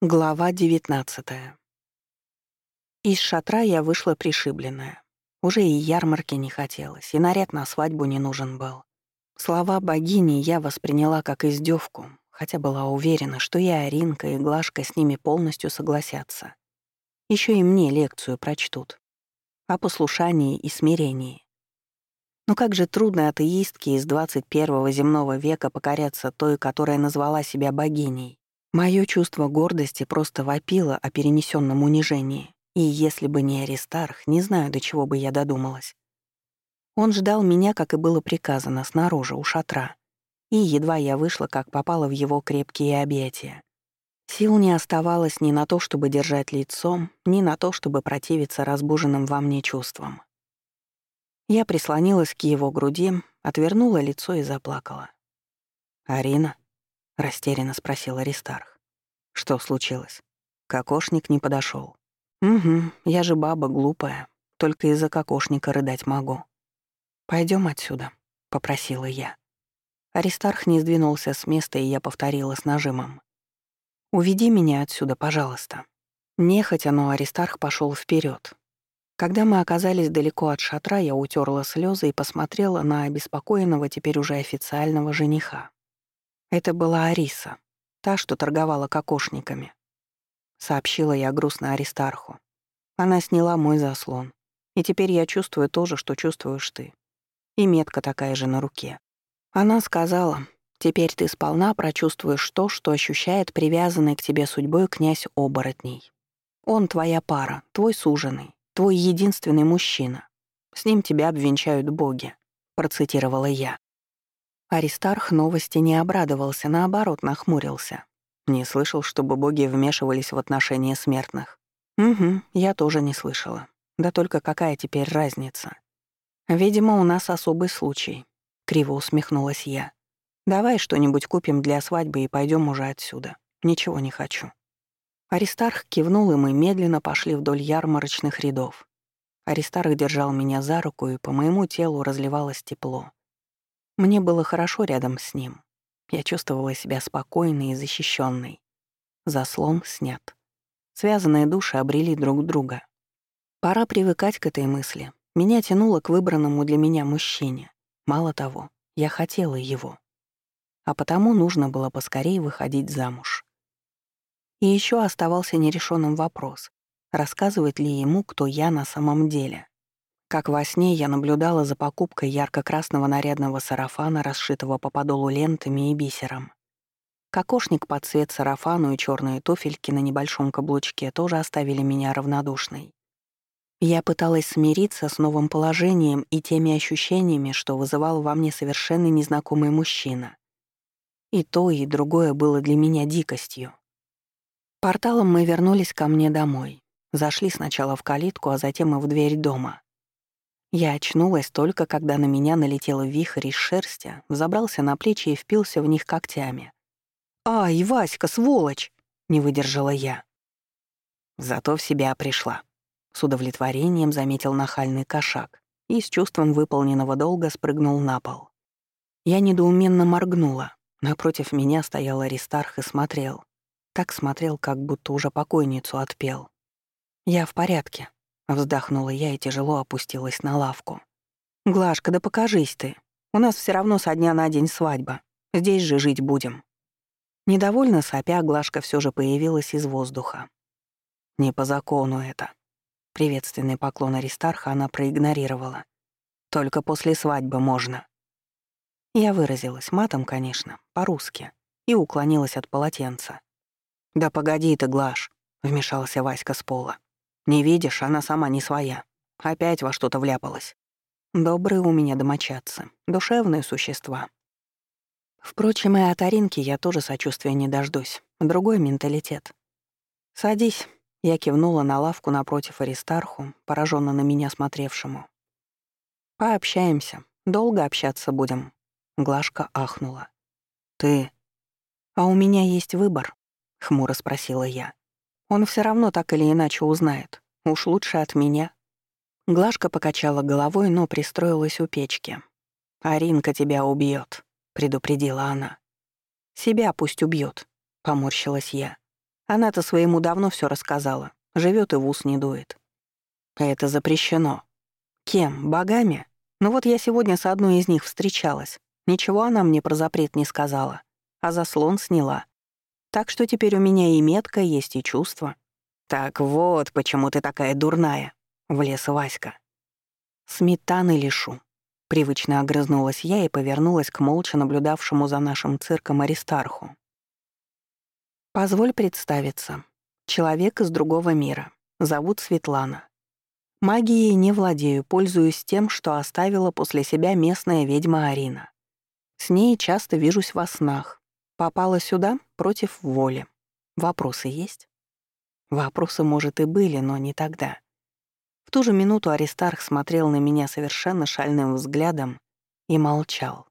Глава 19 Из шатра я вышла пришибленная. Уже и ярмарки не хотелось, и наряд на свадьбу не нужен был. Слова богини я восприняла как издевку, хотя была уверена, что и Аринка, и Глашка с ними полностью согласятся. Еще и мне лекцию прочтут. О послушании и смирении. Но как же трудно атеистке из 21-го земного века покоряться той, которая назвала себя богиней. Моё чувство гордости просто вопило о перенесенном унижении, и если бы не Аристарх, не знаю, до чего бы я додумалась. Он ждал меня, как и было приказано, снаружи, у шатра. И едва я вышла, как попала в его крепкие объятия. Сил не оставалось ни на то, чтобы держать лицом, ни на то, чтобы противиться разбуженным во мне чувствам. Я прислонилась к его груди, отвернула лицо и заплакала. «Арина?» — растерянно спросил Аристарх. «Что случилось? Кокошник не подошел. «Угу, я же баба глупая, только из-за кокошника рыдать могу. Пойдем отсюда», — попросила я. Аристарх не сдвинулся с места, и я повторила с нажимом. «Уведи меня отсюда, пожалуйста». Нехотя, но Аристарх пошел вперед. Когда мы оказались далеко от шатра, я утерла слезы и посмотрела на обеспокоенного теперь уже официального жениха. Это была Ариса, та, что торговала кокошниками. Сообщила я грустно Аристарху. Она сняла мой заслон. И теперь я чувствую то же, что чувствуешь ты. И метка такая же на руке. Она сказала, теперь ты сполна прочувствуешь то, что ощущает привязанный к тебе судьбой князь оборотней. Он твоя пара, твой суженый, твой единственный мужчина. С ним тебя обвенчают боги, процитировала я. Аристарх новости не обрадовался, наоборот, нахмурился. Не слышал, чтобы боги вмешивались в отношения смертных. Угу, я тоже не слышала. Да только какая теперь разница? Видимо, у нас особый случай. Криво усмехнулась я. Давай что-нибудь купим для свадьбы и пойдем уже отсюда. Ничего не хочу. Аристарх кивнул, и мы медленно пошли вдоль ярмарочных рядов. Аристарх держал меня за руку, и по моему телу разливалось тепло. Мне было хорошо рядом с ним. Я чувствовала себя спокойной и защищенной. Заслон снят. Связанные души обрели друг друга. Пора привыкать к этой мысли. Меня тянуло к выбранному для меня мужчине. Мало того, я хотела его. А потому нужно было поскорее выходить замуж. И еще оставался нерешенным вопрос, рассказывать ли ему, кто я на самом деле. Как во сне я наблюдала за покупкой ярко-красного нарядного сарафана, расшитого по подолу лентами и бисером. Кокошник под цвет сарафану и черные туфельки на небольшом каблучке тоже оставили меня равнодушной. Я пыталась смириться с новым положением и теми ощущениями, что вызывал во мне совершенно незнакомый мужчина. И то, и другое было для меня дикостью. Порталом мы вернулись ко мне домой. Зашли сначала в калитку, а затем и в дверь дома. Я очнулась только, когда на меня налетел вихрь из шерсти, взобрался на плечи и впился в них когтями. «Ай, Васька, сволочь!» — не выдержала я. Зато в себя пришла. С удовлетворением заметил нахальный кошак и с чувством выполненного долга спрыгнул на пол. Я недоуменно моргнула. Напротив меня стоял Аристарх и смотрел. Так смотрел, как будто уже покойницу отпел. «Я в порядке», Вздохнула я и тяжело опустилась на лавку. «Глашка, да покажись ты. У нас все равно со дня на день свадьба. Здесь же жить будем». Недовольно сопя, Глашка все же появилась из воздуха. «Не по закону это». Приветственный поклон Аристарха она проигнорировала. «Только после свадьбы можно». Я выразилась матом, конечно, по-русски, и уклонилась от полотенца. «Да погоди ты, Глаш», — вмешался Васька с пола. Не видишь, она сама не своя. Опять во что-то вляпалась. Добрые у меня домочадцы, душевные существа. Впрочем, и от Аринки я тоже сочувствия не дождусь. Другой менталитет. «Садись», — я кивнула на лавку напротив Аристарху, пораженно на меня смотревшему. «Пообщаемся. Долго общаться будем», — Глашка ахнула. «Ты...» «А у меня есть выбор», — хмуро спросила я. Он все равно так или иначе узнает. Уж лучше от меня. Глашка покачала головой, но пристроилась у печки. «Аринка тебя убьет, предупредила она. «Себя пусть убьет, поморщилась я. Она-то своему давно все рассказала. Живет и в ус не дует. Это запрещено. Кем? Богами? Ну вот я сегодня с одной из них встречалась. Ничего она мне про запрет не сказала, а заслон сняла. Так что теперь у меня и метка есть, и чувство. Так вот, почему ты такая дурная, — влез Васька. Сметаны лишу. Привычно огрызнулась я и повернулась к молча наблюдавшему за нашим цирком Аристарху. «Позволь представиться. Человек из другого мира. Зовут Светлана. Магией не владею, пользуюсь тем, что оставила после себя местная ведьма Арина. С ней часто вижусь во снах. Попала сюда против воли. Вопросы есть?» Вопросы, может, и были, но не тогда. В ту же минуту Аристарх смотрел на меня совершенно шальным взглядом и молчал.